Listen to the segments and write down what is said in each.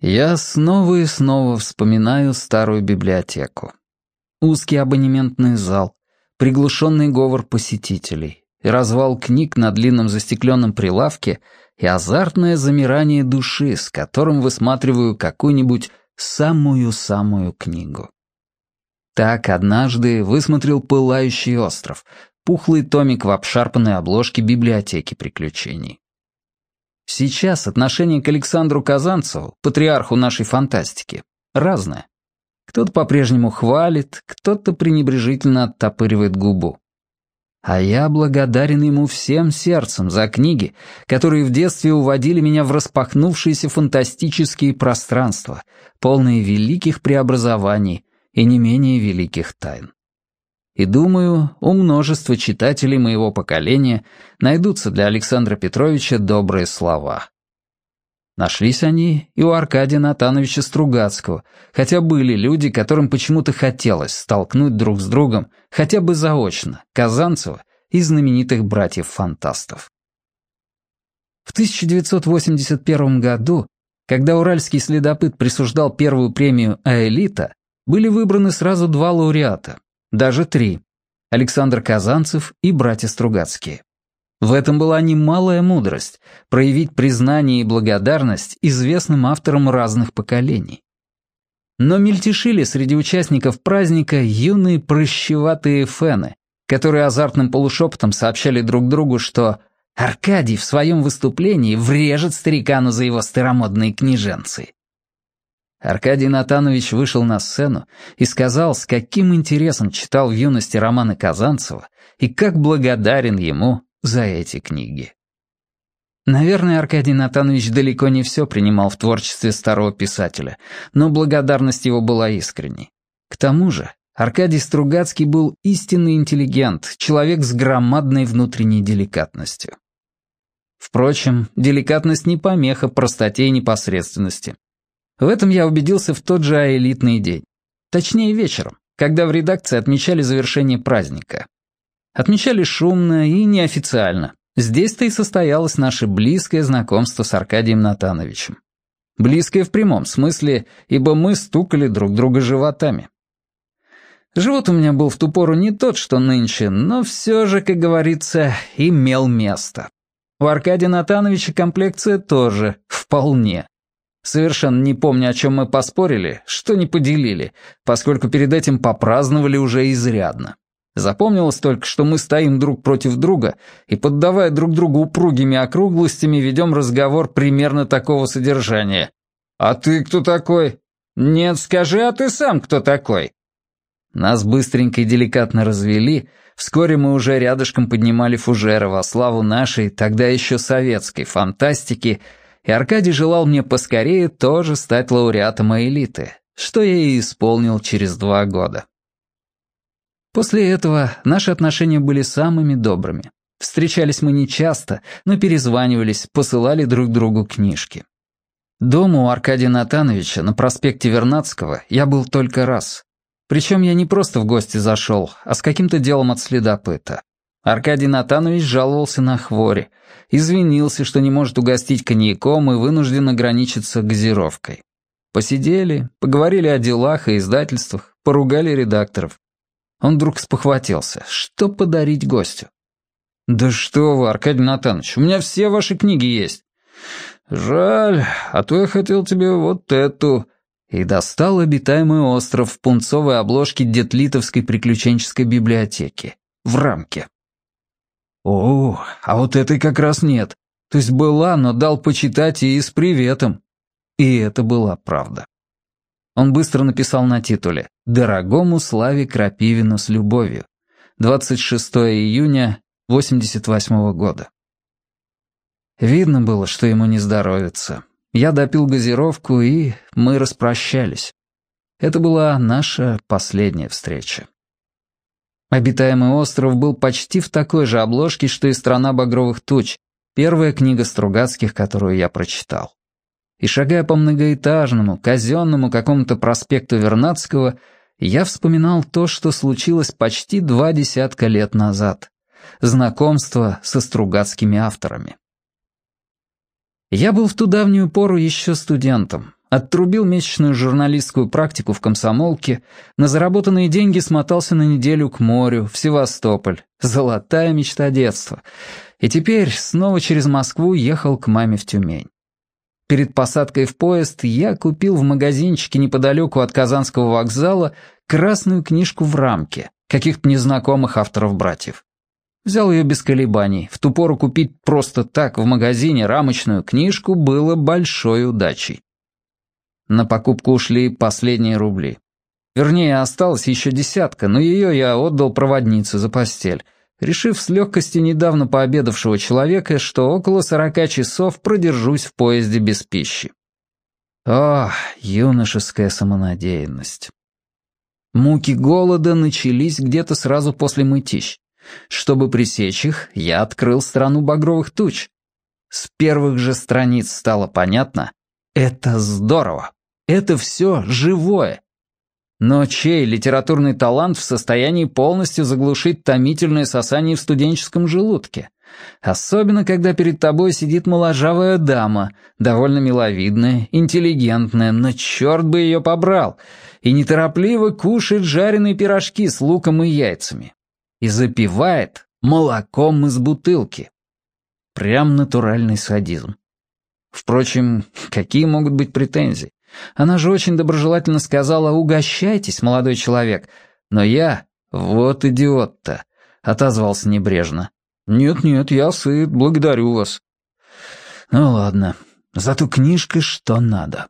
Я снова и снова вспоминаю старую библиотеку. Узкий абонементный зал, приглушенный говор посетителей, развал книг на длинном застекленном прилавке и азартное замирание души, с которым высматриваю какую-нибудь самую-самую книгу. Так однажды высмотрел «Пылающий остров», пухлый томик в обшарпанной обложке библиотеки приключений. Сейчас отношение к Александру Казанцеву, патриарху нашей фантастики, разное. Кто-то по-прежнему хвалит, кто-то пренебрежительно оттопыривает губу. А я благодарен ему всем сердцем за книги, которые в детстве уводили меня в распахнувшиеся фантастические пространства, полные великих преобразований и не менее великих тайн. И думаю, у множества читателей моего поколения найдутся для Александра Петровича добрые слова. Нашлись они и у Аркадия Натановича Стругацкого, хотя были люди, которым почему-то хотелось столкнуть друг с другом, хотя бы заочно, Казанцева и знаменитых братьев-фантастов. В 1981 году, когда уральский следопыт присуждал первую премию «Аэлита», были выбраны сразу два лауреата, даже три. Александр Казанцев и братья Стругацкие. В этом была немалая мудрость — проявить признание и благодарность известным авторам разных поколений. Но мельтешили среди участников праздника юные прыщеватые фены, которые азартным полушепотом сообщали друг другу, что Аркадий в своем выступлении врежет старикану за его старомодные книженцы. Аркадий Натанович вышел на сцену и сказал, с каким интересом читал в юности романы Казанцева и как благодарен ему за эти книги. Наверное, Аркадий Натанович далеко не все принимал в творчестве старого писателя, но благодарность его была искренней. К тому же, Аркадий Стругацкий был истинный интеллигент, человек с громадной внутренней деликатностью. Впрочем, деликатность не помеха простоте и непосредственности. В этом я убедился в тот же элитный день. Точнее, вечером, когда в редакции отмечали завершение праздника. Отмечали шумно и неофициально. Здесь-то и состоялось наше близкое знакомство с Аркадием Натановичем. Близкое в прямом смысле, ибо мы стукали друг друга животами. Живот у меня был в ту пору не тот, что нынче, но все же, как говорится, имел место. У Аркадия Натановича комплекция тоже, вполне. Совершенно не помню, о чем мы поспорили, что не поделили, поскольку перед этим попраздновали уже изрядно. Запомнилось только, что мы стоим друг против друга и, поддавая друг другу упругими округлостями, ведем разговор примерно такого содержания. «А ты кто такой?» «Нет, скажи, а ты сам кто такой?» Нас быстренько и деликатно развели, вскоре мы уже рядышком поднимали фужеры во славу нашей, тогда еще советской, фантастики — и Аркадий желал мне поскорее тоже стать лауреатом элиты, что я и исполнил через два года. После этого наши отношения были самыми добрыми. Встречались мы нечасто, но перезванивались, посылали друг другу книжки. Дома у Аркадия Натановича на проспекте Вернадского я был только раз. Причем я не просто в гости зашел, а с каким-то делом от следопыта. Аркадий Натанович жаловался на хвори, извинился, что не может угостить коньяком и вынужден ограничиться газировкой. Посидели, поговорили о делах и издательствах, поругали редакторов. Он вдруг спохватился. Что подарить гостю? «Да что вы, Аркадий Натанович, у меня все ваши книги есть». «Жаль, а то я хотел тебе вот эту...» И достал обитаемый остров в пунцовой обложке Детлитовской приключенческой библиотеки. В рамке. «О, а вот этой как раз нет. То есть была, но дал почитать и с приветом». И это была правда. Он быстро написал на титуле «Дорогому Славе Крапивину с любовью». 26 июня 88 -го года. Видно было, что ему не здоровится. Я допил газировку, и мы распрощались. Это была наша последняя встреча. Обитаемый остров был почти в такой же обложке, что и «Страна багровых туч», первая книга Стругацких, которую я прочитал. И шагая по многоэтажному, казенному какому-то проспекту Вернадского, я вспоминал то, что случилось почти два десятка лет назад. Знакомство со Стругацкими авторами. Я был в ту давнюю пору еще студентом, Оттрубил месячную журналистскую практику в комсомолке, на заработанные деньги смотался на неделю к морю, в Севастополь. Золотая мечта детства. И теперь снова через Москву ехал к маме в Тюмень. Перед посадкой в поезд я купил в магазинчике неподалеку от Казанского вокзала красную книжку в рамке, каких-то незнакомых авторов-братьев. Взял ее без колебаний. В ту пору купить просто так в магазине рамочную книжку было большой удачей. На покупку ушли последние рубли. Вернее, осталось еще десятка, но ее я отдал проводнице за постель, решив с легкостью недавно пообедавшего человека, что около сорока часов продержусь в поезде без пищи. О, юношеская самонадеянность. Муки голода начались где-то сразу после мытищ. Чтобы пресечь их, я открыл страну багровых туч. С первых же страниц стало понятно — это здорово. Это все живое. Но чей литературный талант в состоянии полностью заглушить томительное сосание в студенческом желудке? Особенно, когда перед тобой сидит моложавая дама, довольно миловидная, интеллигентная, но черт бы ее побрал, и неторопливо кушает жареные пирожки с луком и яйцами. И запивает молоком из бутылки. Прям натуральный садизм. Впрочем, какие могут быть претензии? Она же очень доброжелательно сказала «Угощайтесь, молодой человек». Но я, вот идиот-то, отозвался небрежно. «Нет-нет, я сыт, благодарю вас». Ну ладно, зато книжка что надо.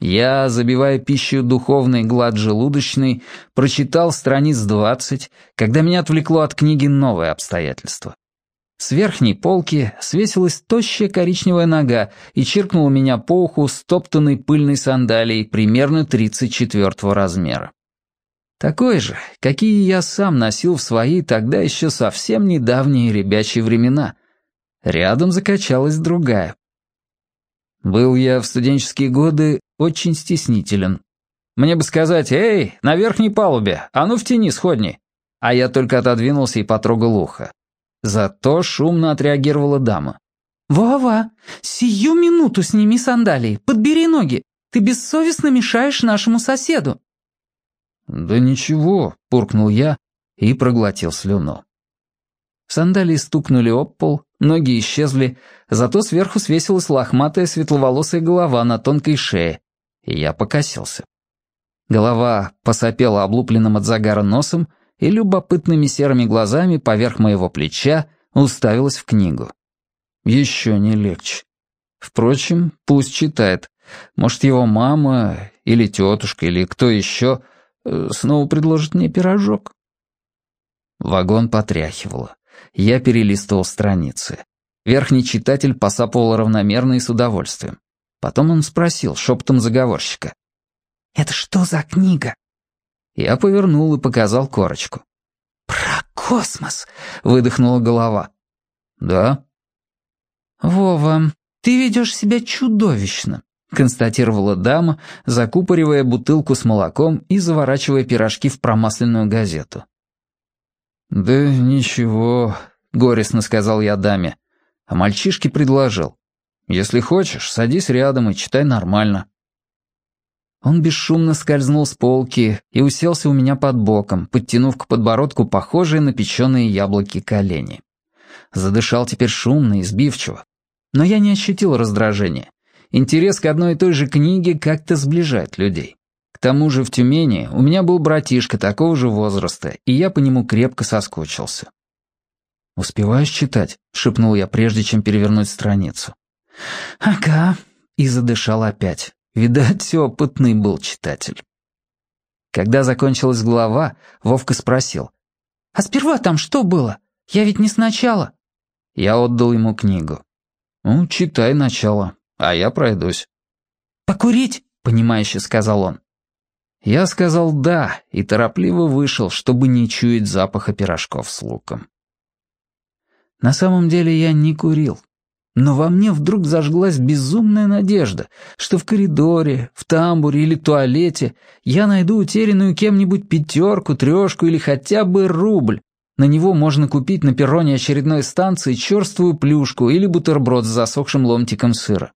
Я, забивая пищу духовной глад желудочной, прочитал страниц двадцать, когда меня отвлекло от книги новое обстоятельство. С верхней полки свесилась тощая коричневая нога и чиркнула меня по уху стоптанной пыльной сандалией примерно 34 размера. Такой же, какие я сам носил в свои тогда еще совсем недавние ребячьи времена. Рядом закачалась другая. Был я в студенческие годы очень стеснителен. Мне бы сказать «Эй, на верхней палубе, а ну в тени сходни!» А я только отодвинулся и потрогал ухо. Зато шумно отреагировала дама. «Вова, сию минуту сними сандалии, подбери ноги. Ты бессовестно мешаешь нашему соседу». «Да ничего», — пуркнул я и проглотил слюну. Сандалии стукнули об пол, ноги исчезли, зато сверху свесилась лохматая светловолосая голова на тонкой шее, и я покосился. Голова посопела облупленным от загара носом, и любопытными серыми глазами поверх моего плеча уставилась в книгу. Еще не легче. Впрочем, пусть читает. Может, его мама или тетушка или кто еще э, снова предложит мне пирожок. Вагон потряхивало. Я перелистывал страницы. Верхний читатель посапывал равномерно и с удовольствием. Потом он спросил шепотом заговорщика. «Это что за книга?» Я повернул и показал корочку. «Про космос!» — выдохнула голова. «Да?» «Вова, ты ведешь себя чудовищно», — констатировала дама, закупоривая бутылку с молоком и заворачивая пирожки в промасленную газету. «Да ничего», — горестно сказал я даме. А мальчишке предложил. «Если хочешь, садись рядом и читай нормально». Он бесшумно скользнул с полки и уселся у меня под боком, подтянув к подбородку похожие на печеные яблоки колени. Задышал теперь шумно и сбивчиво. Но я не ощутил раздражения. Интерес к одной и той же книге как-то сближает людей. К тому же в Тюмени у меня был братишка такого же возраста, и я по нему крепко соскучился. «Успеваешь читать?» — шепнул я, прежде чем перевернуть страницу. «Ага», — и задышал опять. Видать, опытный был читатель. Когда закончилась глава, Вовка спросил. «А сперва там что было? Я ведь не сначала». Я отдал ему книгу. «Ну, читай начало, а я пройдусь». «Покурить?» — понимающе сказал он. Я сказал «да» и торопливо вышел, чтобы не чуять запаха пирожков с луком. На самом деле я не курил. Но во мне вдруг зажглась безумная надежда, что в коридоре, в тамбуре или туалете я найду утерянную кем-нибудь пятерку, трешку или хотя бы рубль. На него можно купить на перроне очередной станции черствую плюшку или бутерброд с засохшим ломтиком сыра.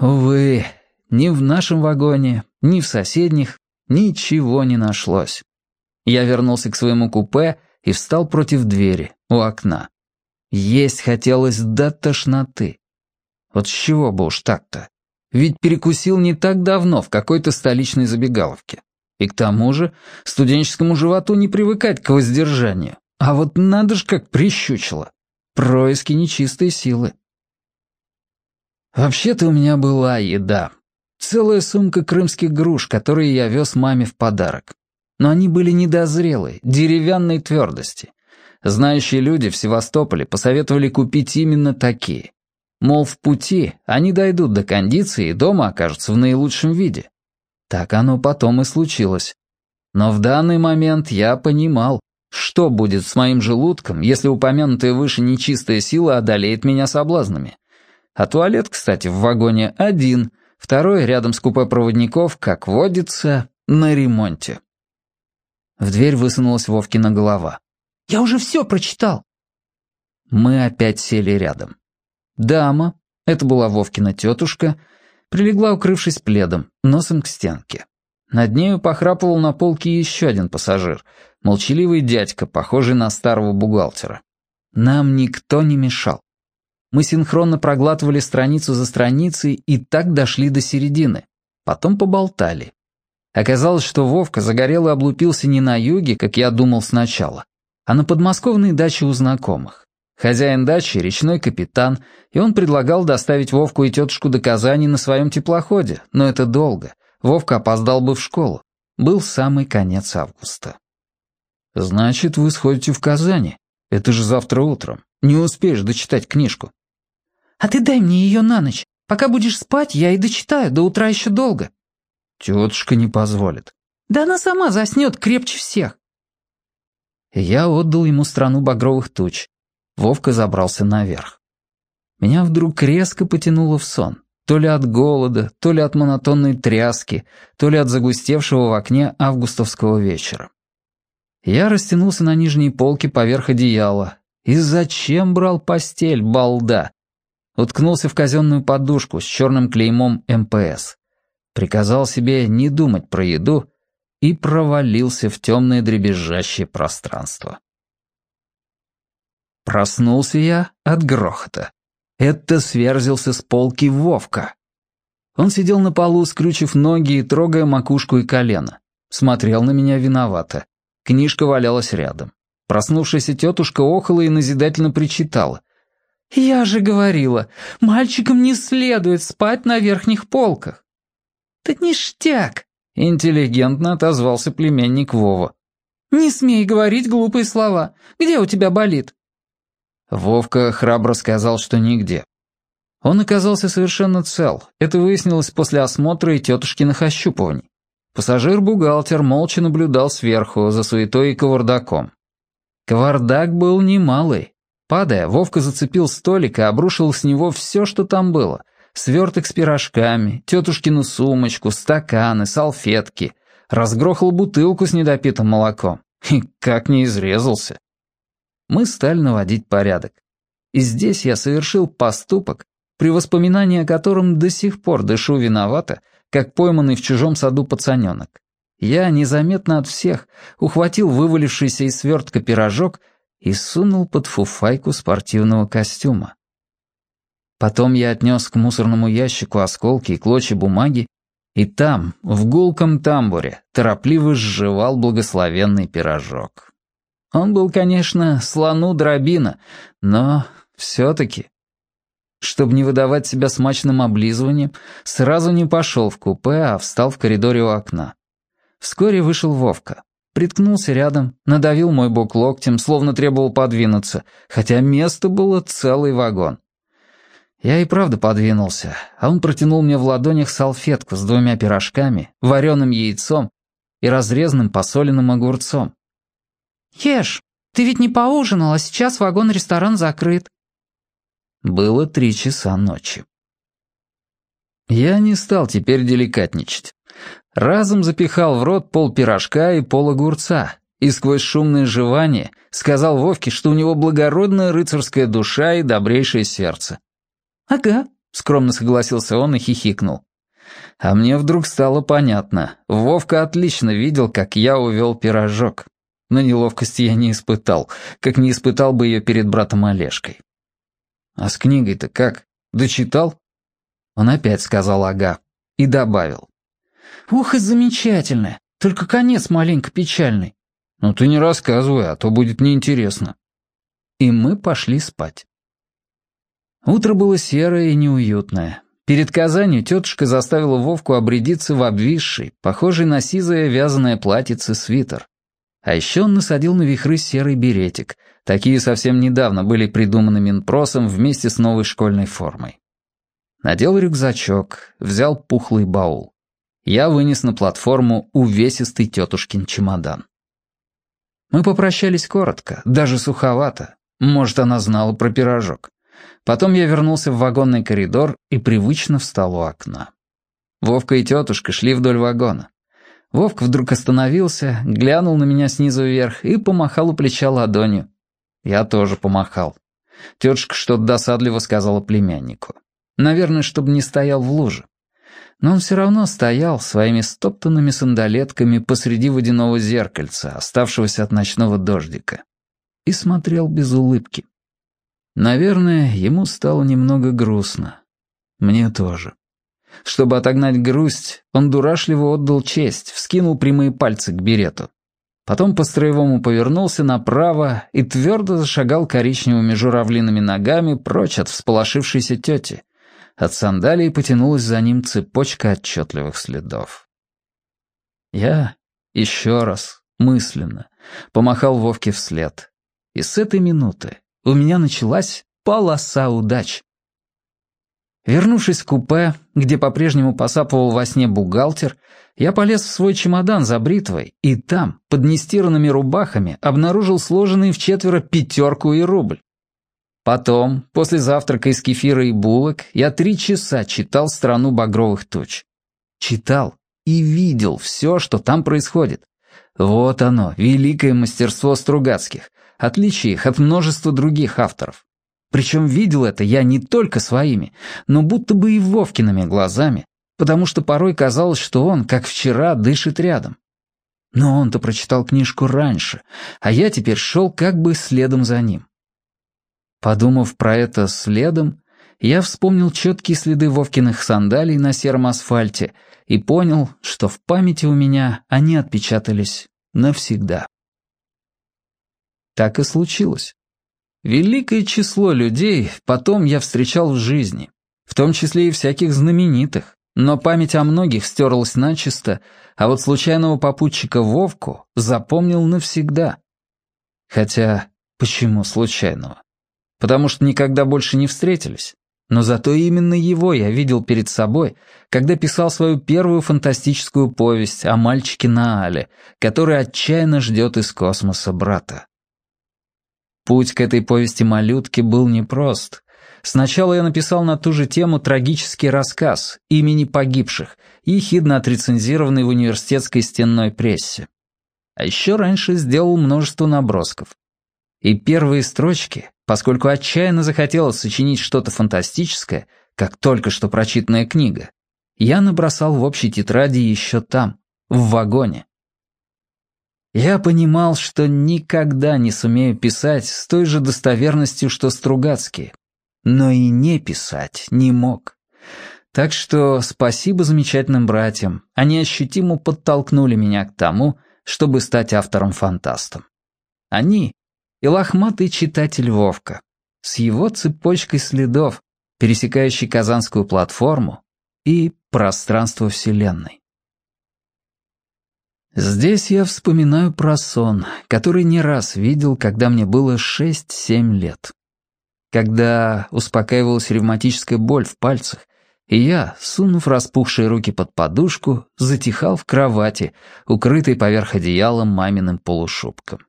Увы, Ни в нашем вагоне, ни в соседних ничего не нашлось. Я вернулся к своему купе и встал против двери, у окна. Есть хотелось до тошноты. Вот с чего бы уж так-то? Ведь перекусил не так давно в какой-то столичной забегаловке. И к тому же студенческому животу не привыкать к воздержанию. А вот надо ж как прищучило. Происки нечистой силы. Вообще-то у меня была еда. Целая сумка крымских груш, которые я вез маме в подарок. Но они были недозрелые, деревянной твердости. Знающие люди в Севастополе посоветовали купить именно такие. Мол, в пути они дойдут до кондиции и дома окажутся в наилучшем виде. Так оно потом и случилось. Но в данный момент я понимал, что будет с моим желудком, если упомянутая выше нечистая сила одолеет меня соблазнами. А туалет, кстати, в вагоне один, второй рядом с купе проводников, как водится, на ремонте. В дверь высунулась Вовкина голова. «Я уже все прочитал!» Мы опять сели рядом. Дама, это была Вовкина тетушка, прилегла, укрывшись пледом, носом к стенке. Над нею похрапывал на полке еще один пассажир, молчаливый дядька, похожий на старого бухгалтера. Нам никто не мешал. Мы синхронно проглатывали страницу за страницей и так дошли до середины. Потом поболтали. Оказалось, что Вовка загорел и облупился не на юге, как я думал сначала, а на подмосковной даче у знакомых. Хозяин дачи — речной капитан, и он предлагал доставить Вовку и тетушку до Казани на своем теплоходе, но это долго. Вовка опоздал бы в школу. Был самый конец августа. «Значит, вы сходите в Казани. Это же завтра утром. Не успеешь дочитать книжку». «А ты дай мне ее на ночь. Пока будешь спать, я и дочитаю, до утра еще долго». «Тетушка не позволит». «Да она сама заснет крепче всех». Я отдал ему страну багровых туч. Вовка забрался наверх. Меня вдруг резко потянуло в сон. То ли от голода, то ли от монотонной тряски, то ли от загустевшего в окне августовского вечера. Я растянулся на нижней полке поверх одеяла. И зачем брал постель, балда? Уткнулся в казенную подушку с черным клеймом МПС. Приказал себе не думать про еду и провалился в темное дребезжащее пространство. Проснулся я от грохота. Это сверзился с полки Вовка. Он сидел на полу, скрючив ноги и трогая макушку и колено. Смотрел на меня виновато. Книжка валялась рядом. Проснувшаяся тетушка охала и назидательно причитала. «Я же говорила, мальчикам не следует спать на верхних полках». «Да ништяк!» — интеллигентно отозвался племянник Вова. «Не смей говорить глупые слова. Где у тебя болит?» Вовка храбро сказал, что нигде. Он оказался совершенно цел. Это выяснилось после осмотра и тетушкиных ощупываний. Пассажир-бухгалтер молча наблюдал сверху за суетой и кавардаком. Кавардак был немалый. Падая, Вовка зацепил столик и обрушил с него все, что там было. Сверток с пирожками, тетушкину сумочку, стаканы, салфетки. Разгрохал бутылку с недопитым молоком. И как не изрезался мы стали наводить порядок. И здесь я совершил поступок, при воспоминании о котором до сих пор дышу виновато, как пойманный в чужом саду пацаненок. Я незаметно от всех ухватил вывалившийся из свертка пирожок и сунул под фуфайку спортивного костюма. Потом я отнес к мусорному ящику осколки и клочья бумаги, и там, в гулком тамбуре, торопливо сживал благословенный пирожок. Он был, конечно, слону дробина, но все-таки... Чтобы не выдавать себя смачным облизыванием, сразу не пошел в купе, а встал в коридоре у окна. Вскоре вышел Вовка. Приткнулся рядом, надавил мой бок локтем, словно требовал подвинуться, хотя место было целый вагон. Я и правда подвинулся, а он протянул мне в ладонях салфетку с двумя пирожками, вареным яйцом и разрезанным посоленным огурцом. «Ешь, ты ведь не поужинал, а сейчас вагон-ресторан закрыт». Было три часа ночи. Я не стал теперь деликатничать. Разом запихал в рот пол пирожка и пол огурца, и сквозь шумное жевание сказал Вовке, что у него благородная рыцарская душа и добрейшее сердце. «Ага», — скромно согласился он и хихикнул. А мне вдруг стало понятно. Вовка отлично видел, как я увел пирожок. Но неловкости я не испытал, как не испытал бы ее перед братом Олежкой. «А с книгой-то как? Дочитал?» Он опять сказал «ага» и добавил. «Ух, и замечательно! Только конец маленько печальный». «Ну ты не рассказывай, а то будет неинтересно». И мы пошли спать. Утро было серое и неуютное. Перед Казанью тетушка заставила Вовку обрядиться в обвисший, похожий на сизое вязаное платьице свитер. А еще он насадил на вихры серый беретик. Такие совсем недавно были придуманы Минпросом вместе с новой школьной формой. Надел рюкзачок, взял пухлый баул. Я вынес на платформу увесистый тетушкин чемодан. Мы попрощались коротко, даже суховато. Может, она знала про пирожок. Потом я вернулся в вагонный коридор и привычно встал у окна. Вовка и тетушка шли вдоль вагона. Вовка вдруг остановился, глянул на меня снизу вверх и помахал у плеча ладонью. Я тоже помахал. Тетушка что-то досадливо сказала племяннику. Наверное, чтобы не стоял в луже. Но он все равно стоял своими стоптанными сандалетками посреди водяного зеркальца, оставшегося от ночного дождика, и смотрел без улыбки. Наверное, ему стало немного грустно. Мне тоже. Чтобы отогнать грусть, он дурашливо отдал честь, вскинул прямые пальцы к берету. Потом по-строевому повернулся направо и твердо зашагал коричневыми журавлиными ногами прочь от всполошившейся тети. От сандалий потянулась за ним цепочка отчетливых следов. Я еще раз, мысленно, помахал Вовке вслед. И с этой минуты у меня началась полоса удач. Вернувшись в купе, где по-прежнему посапывал во сне бухгалтер, я полез в свой чемодан за бритвой, и там, под нестиранными рубахами, обнаружил сложенные в четверо пятерку и рубль. Потом, после завтрака из кефира и булок, я три часа читал «Страну багровых туч». Читал и видел все, что там происходит. Вот оно, великое мастерство Стругацких, отличие их от множества других авторов. Причем видел это я не только своими, но будто бы и Вовкиными глазами, потому что порой казалось, что он, как вчера, дышит рядом. Но он-то прочитал книжку раньше, а я теперь шел как бы следом за ним. Подумав про это следом, я вспомнил четкие следы Вовкиных сандалий на сером асфальте и понял, что в памяти у меня они отпечатались навсегда. Так и случилось. Великое число людей потом я встречал в жизни, в том числе и всяких знаменитых, но память о многих стерлась начисто, а вот случайного попутчика Вовку запомнил навсегда. Хотя, почему случайного? Потому что никогда больше не встретились. Но зато именно его я видел перед собой, когда писал свою первую фантастическую повесть о мальчике Наале, который отчаянно ждет из космоса брата. Путь к этой повести малютки был непрост. Сначала я написал на ту же тему трагический рассказ «Имени погибших», ехидно отрецензированный в университетской стенной прессе. А еще раньше сделал множество набросков. И первые строчки, поскольку отчаянно захотелось сочинить что-то фантастическое, как только что прочитанная книга, я набросал в общей тетради еще там, в вагоне. Я понимал, что никогда не сумею писать с той же достоверностью, что Стругацкие, но и не писать не мог. Так что спасибо замечательным братьям, они ощутимо подтолкнули меня к тому, чтобы стать автором-фантастом. Они и лохматый читатель Вовка, с его цепочкой следов, пересекающей Казанскую платформу и пространство Вселенной. Здесь я вспоминаю про сон, который не раз видел, когда мне было 6-7 лет. Когда успокаивалась ревматическая боль в пальцах, и я, сунув распухшие руки под подушку, затихал в кровати, укрытой поверх одеяла маминым полушубком.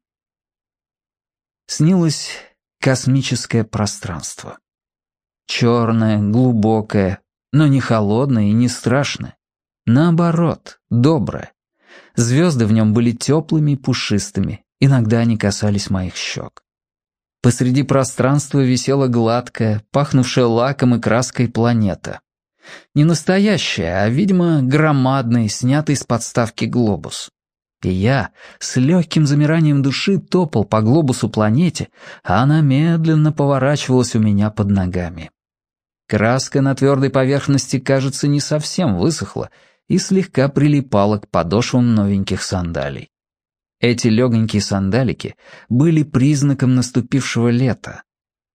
Снилось космическое пространство. Черное, глубокое, но не холодное и не страшное. Наоборот, доброе, Звезды в нем были теплыми и пушистыми, иногда они касались моих щек. Посреди пространства висела гладкая, пахнувшая лаком и краской планета. Не настоящая, а, видимо, громадный, снятый с подставки глобус. И я с легким замиранием души топал по глобусу планете, а она медленно поворачивалась у меня под ногами. Краска на твердой поверхности, кажется, не совсем высохла и слегка прилипала к подошвам новеньких сандалий. Эти легонькие сандалики были признаком наступившего лета.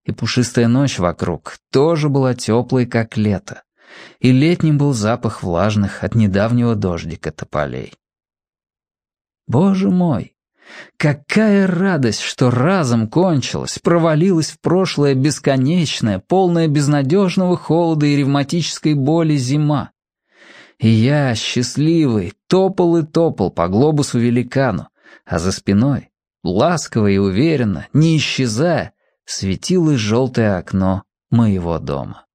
И пушистая ночь вокруг тоже была теплой, как лето. И летним был запах влажных от недавнего дождика тополей. Боже мой! Какая радость, что разом кончилась, провалилась в прошлое бесконечная, полная безнадежного холода и ревматической боли зима. И я, счастливый, топал и топал по глобусу великану, а за спиной, ласково и уверенно, не исчезая, светилось желтое окно моего дома.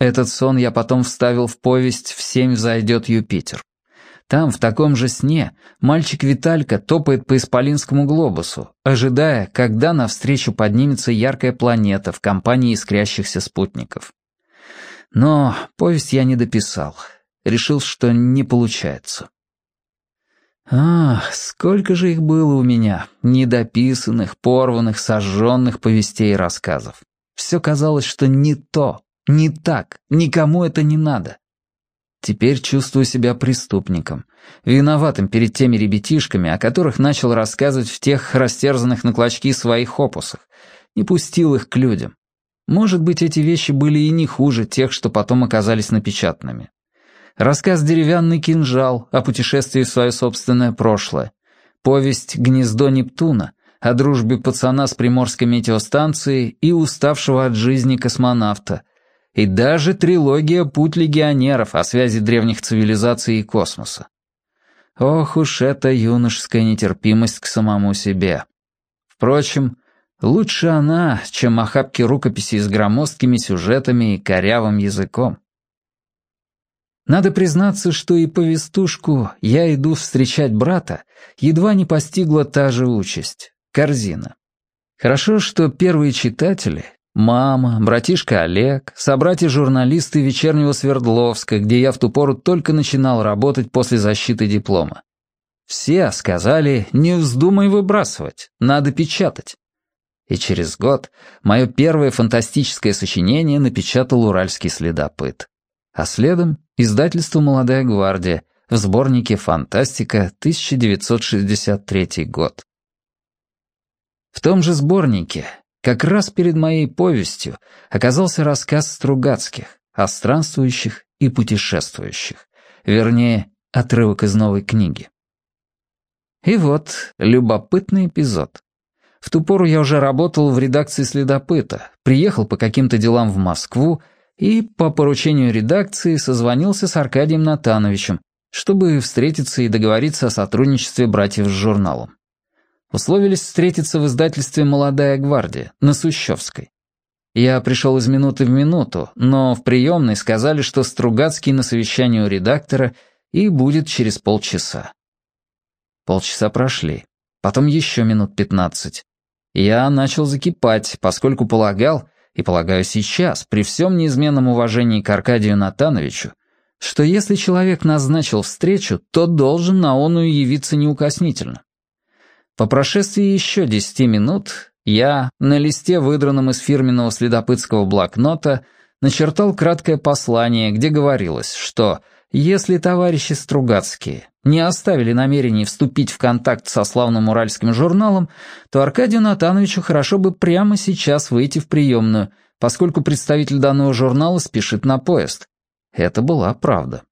Этот сон я потом вставил в повесть «В семь зайдет Юпитер». Там, в таком же сне, мальчик Виталька топает по исполинскому глобусу, ожидая, когда навстречу поднимется яркая планета в компании искрящихся спутников. Но повесть я не дописал. Решил, что не получается. Ах, сколько же их было у меня, недописанных, порванных, сожженных повестей и рассказов. Все казалось, что не то, не так, никому это не надо. Теперь чувствую себя преступником, виноватым перед теми ребятишками, о которых начал рассказывать в тех растерзанных на клочки своих опусах, не пустил их к людям. Может быть, эти вещи были и не хуже тех, что потом оказались напечатанными. Рассказ «Деревянный кинжал» о путешествии в свое собственное прошлое, повесть «Гнездо Нептуна» о дружбе пацана с приморской метеостанцией и уставшего от жизни космонавта, и даже трилогия «Путь легионеров» о связи древних цивилизаций и космоса. Ох уж эта юношеская нетерпимость к самому себе. Впрочем, лучше она, чем охапки рукописей с громоздкими сюжетами и корявым языком. Надо признаться, что и повестушку «Я иду встречать брата» едва не постигла та же участь — корзина. Хорошо, что первые читатели, Мама, братишка Олег, собратья-журналисты вечернего Свердловска, где я в ту пору только начинал работать после защиты диплома. Все сказали, не вздумай выбрасывать, надо печатать. И через год мое первое фантастическое сочинение напечатал «Уральский следопыт». А следом издательство «Молодая гвардия» в сборнике «Фантастика», 1963 год. В том же сборнике как раз перед моей повестью оказался рассказ Стругацких о странствующих и путешествующих, вернее, отрывок из новой книги. И вот любопытный эпизод. В ту пору я уже работал в редакции «Следопыта», приехал по каким-то делам в Москву и по поручению редакции созвонился с Аркадием Натановичем, чтобы встретиться и договориться о сотрудничестве братьев с журналом. Условились встретиться в издательстве «Молодая гвардия» на Сущевской. Я пришел из минуты в минуту, но в приемной сказали, что Стругацкий на совещании у редактора и будет через полчаса. Полчаса прошли, потом еще минут пятнадцать. Я начал закипать, поскольку полагал, и полагаю сейчас, при всем неизменном уважении к Аркадию Натановичу, что если человек назначил встречу, то должен на оную явиться неукоснительно. По прошествии еще десяти минут я, на листе, выдранном из фирменного следопытского блокнота, начертал краткое послание, где говорилось, что если товарищи Стругацкие не оставили намерений вступить в контакт со славным уральским журналом, то Аркадию Натановичу хорошо бы прямо сейчас выйти в приемную, поскольку представитель данного журнала спешит на поезд. Это была правда.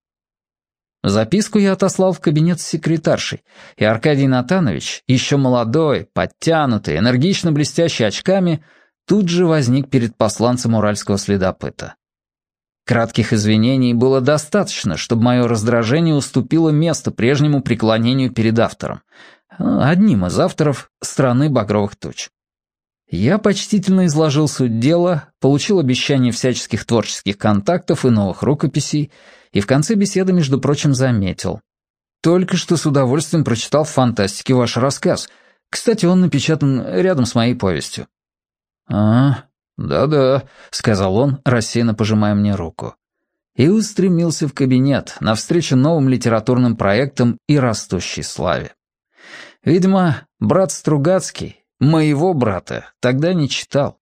Записку я отослал в кабинет с секретаршей, и Аркадий Натанович, еще молодой, подтянутый, энергично блестящий очками, тут же возник перед посланцем уральского следопыта. Кратких извинений было достаточно, чтобы мое раздражение уступило место прежнему преклонению перед автором, одним из авторов «Страны багровых туч». Я почтительно изложил суть дела, получил обещание всяческих творческих контактов и новых рукописей, и в конце беседы, между прочим, заметил. «Только что с удовольствием прочитал в фантастике ваш рассказ. Кстати, он напечатан рядом с моей повестью». «А, да-да», — сказал он, рассеянно пожимая мне руку. и устремился в кабинет навстречу новым литературным проектам и растущей славе. Видимо, брат Стругацкий, моего брата, тогда не читал.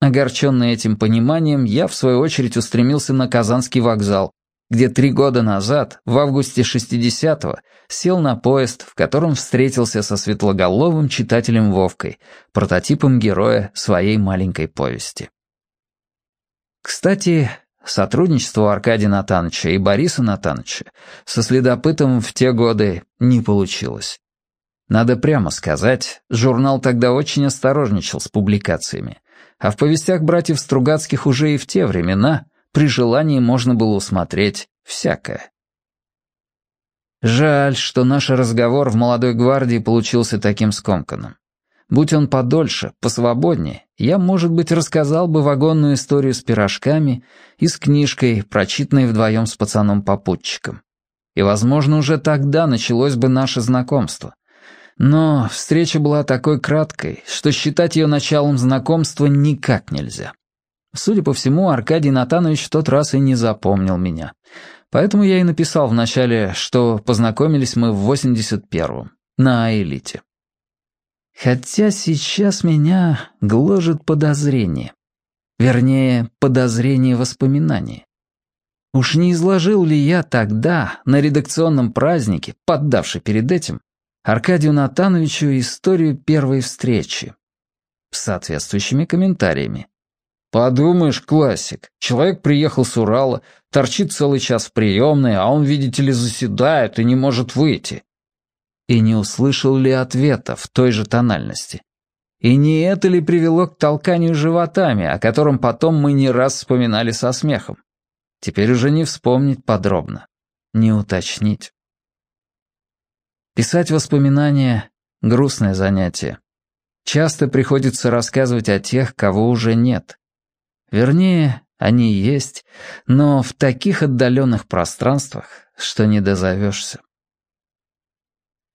Огорченный этим пониманием, я, в свою очередь, устремился на Казанский вокзал, где три года назад, в августе 60-го, сел на поезд, в котором встретился со светлоголовым читателем Вовкой, прототипом героя своей маленькой повести. Кстати, сотрудничество Аркадия Натановича и Бориса Натановича со следопытом в те годы не получилось. Надо прямо сказать, журнал тогда очень осторожничал с публикациями, а в повестях братьев Стругацких уже и в те времена при желании можно было усмотреть всякое. Жаль, что наш разговор в молодой гвардии получился таким скомканным. Будь он подольше, посвободнее, я, может быть, рассказал бы вагонную историю с пирожками и с книжкой, прочитанной вдвоем с пацаном-попутчиком. И, возможно, уже тогда началось бы наше знакомство. Но встреча была такой краткой, что считать ее началом знакомства никак нельзя. Судя по всему, Аркадий Натанович в тот раз и не запомнил меня. Поэтому я и написал вначале, что познакомились мы в 81-м, на элите. Хотя сейчас меня гложет подозрение. Вернее, подозрение воспоминаний. Уж не изложил ли я тогда, на редакционном празднике, поддавший перед этим, Аркадию Натановичу историю первой встречи? С соответствующими комментариями. Подумаешь, классик. Человек приехал с Урала, торчит целый час в приемной, а он, видите ли, заседает и не может выйти. И не услышал ли ответа в той же тональности? И не это ли привело к толканию животами, о котором потом мы не раз вспоминали со смехом? Теперь уже не вспомнить подробно, не уточнить. Писать воспоминания — грустное занятие. Часто приходится рассказывать о тех, кого уже нет. Вернее, они есть, но в таких отдаленных пространствах, что не дозовешься.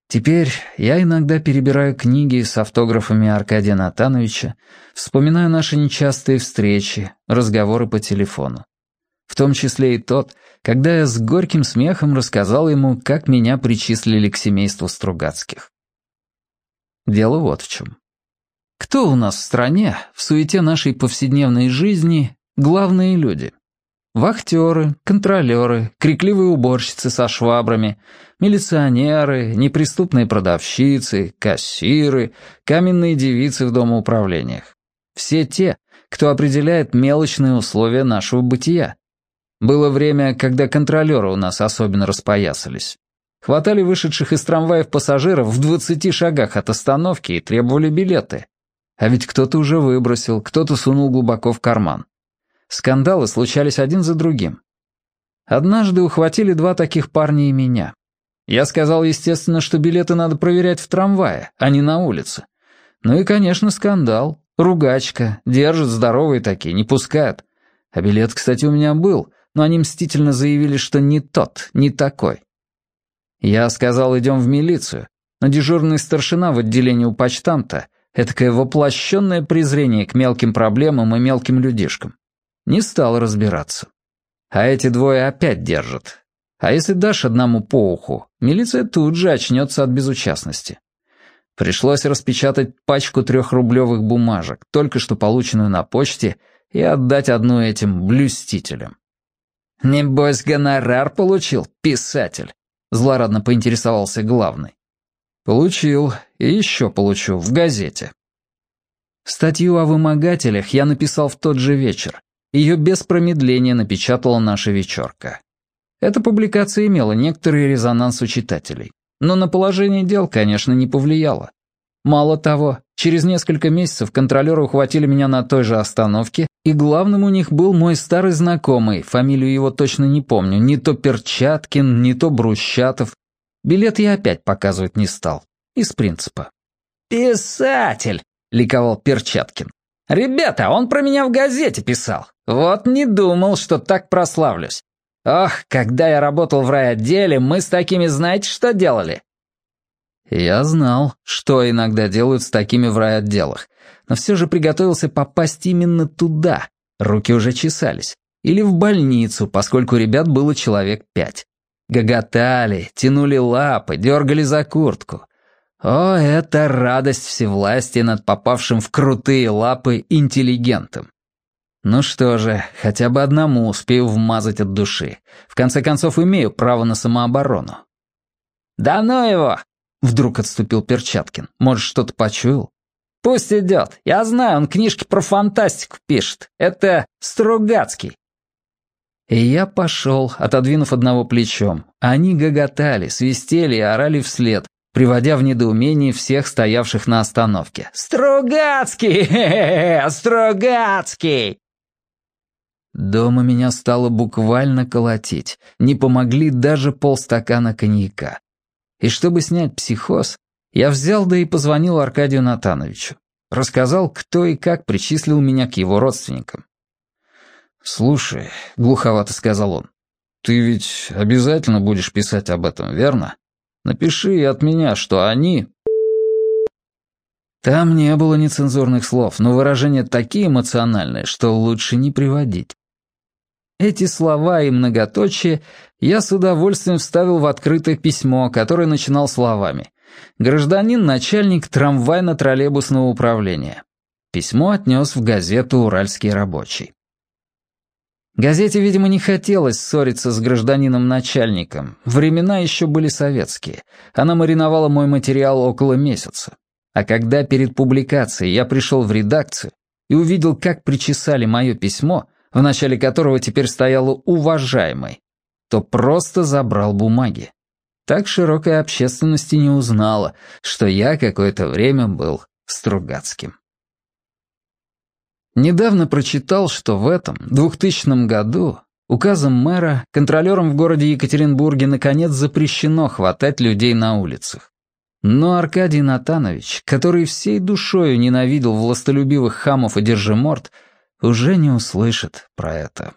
Теперь я иногда перебираю книги с автографами Аркадия Натановича, вспоминаю наши нечастые встречи, разговоры по телефону. В том числе и тот, когда я с горьким смехом рассказал ему, как меня причислили к семейству Стругацких. Дело вот в чем. Кто у нас в стране, в суете нашей повседневной жизни, главные люди? Вахтеры, контролеры, крикливые уборщицы со швабрами, милиционеры, неприступные продавщицы, кассиры, каменные девицы в домоуправлениях. Все те, кто определяет мелочные условия нашего бытия. Было время, когда контролеры у нас особенно распоясались. Хватали вышедших из трамваев пассажиров в двадцати шагах от остановки и требовали билеты. А ведь кто-то уже выбросил, кто-то сунул глубоко в карман. Скандалы случались один за другим. Однажды ухватили два таких парня и меня. Я сказал, естественно, что билеты надо проверять в трамвае, а не на улице. Ну и, конечно, скандал. Ругачка. Держат здоровые такие, не пускают. А билет, кстати, у меня был, но они мстительно заявили, что не тот, не такой. Я сказал, идем в милицию, но дежурный старшина в отделении у почтамта — Этакое воплощенное презрение к мелким проблемам и мелким людишкам. Не стал разбираться. А эти двое опять держат. А если дашь одному по уху, милиция тут же очнется от безучастности. Пришлось распечатать пачку трехрублевых бумажек, только что полученную на почте, и отдать одну этим блюстителям. «Небось, гонорар получил, писатель?» — злорадно поинтересовался главный. Получил и еще получу в газете. Статью о вымогателях я написал в тот же вечер. Ее без промедления напечатала наша вечерка. Эта публикация имела некоторый резонанс у читателей, но на положение дел, конечно, не повлияла. Мало того, через несколько месяцев контролеры ухватили меня на той же остановке, и главным у них был мой старый знакомый, фамилию его точно не помню, не то Перчаткин, не то Брусчатов, Билет я опять показывать не стал. Из принципа. «Писатель!» — ликовал Перчаткин. «Ребята, он про меня в газете писал. Вот не думал, что так прославлюсь. Ох, когда я работал в райотделе, мы с такими знаете, что делали?» Я знал, что иногда делают с такими в райотделах, но все же приготовился попасть именно туда. Руки уже чесались. или в больницу, поскольку ребят было человек пять. Гоготали, тянули лапы, дергали за куртку. О, это радость всевластия над попавшим в крутые лапы интеллигентом. Ну что же, хотя бы одному успею вмазать от души. В конце концов, имею право на самооборону. «Да ну его!» — вдруг отступил Перчаткин. Может, что-то почуял? «Пусть идет. Я знаю, он книжки про фантастику пишет. Это Стругацкий». И я пошел, отодвинув одного плечом. Они гоготали, свистели и орали вслед, приводя в недоумение всех стоявших на остановке. «Стругацкий! Стругацкий!» Дома меня стало буквально колотить. Не помогли даже полстакана коньяка. И чтобы снять психоз, я взял да и позвонил Аркадию Натановичу. Рассказал, кто и как причислил меня к его родственникам. «Слушай», — глуховато сказал он, — «ты ведь обязательно будешь писать об этом, верно? Напиши от меня, что они...» Там не было нецензурных слов, но выражения такие эмоциональные, что лучше не приводить. Эти слова и многоточие я с удовольствием вставил в открытое письмо, которое начинал словами «Гражданин-начальник трамвайно-троллейбусного управления». Письмо отнес в газету «Уральский рабочий». Газете, видимо, не хотелось ссориться с гражданином-начальником. Времена еще были советские. Она мариновала мой материал около месяца. А когда перед публикацией я пришел в редакцию и увидел, как причесали мое письмо, в начале которого теперь стояло «уважаемый», то просто забрал бумаги. Так широкая общественность и не узнала, что я какое-то время был Стругацким. Недавно прочитал, что в этом, 2000 году, указом мэра, контролерам в городе Екатеринбурге наконец запрещено хватать людей на улицах. Но Аркадий Натанович, который всей душою ненавидел властолюбивых хамов и держиморд, уже не услышит про это.